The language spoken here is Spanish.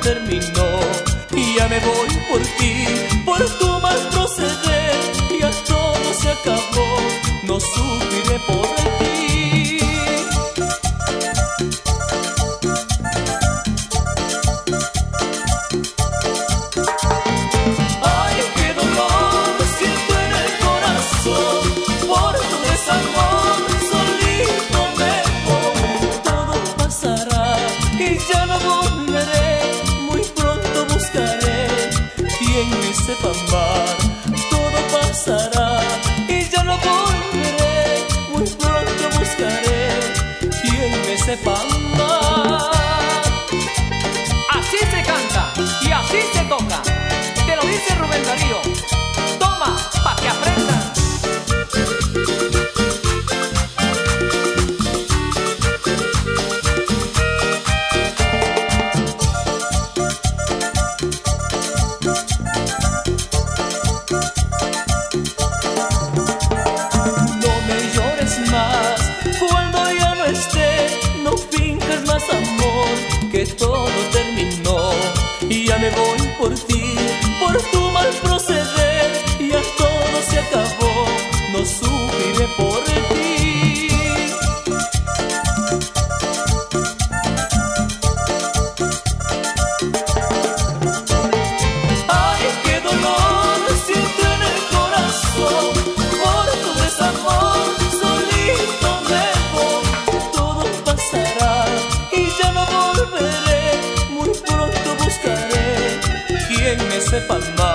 terminó y ya me voy por ti, por tu mal proceder, ya todo se acabó, no sufriré por él. sepa amar, todo pasará y ya no volveré. Muy pronto buscaré quien me sepa amar. por ti, por tu mal proceder, ya todo se acabó, no sufriré por sepan más.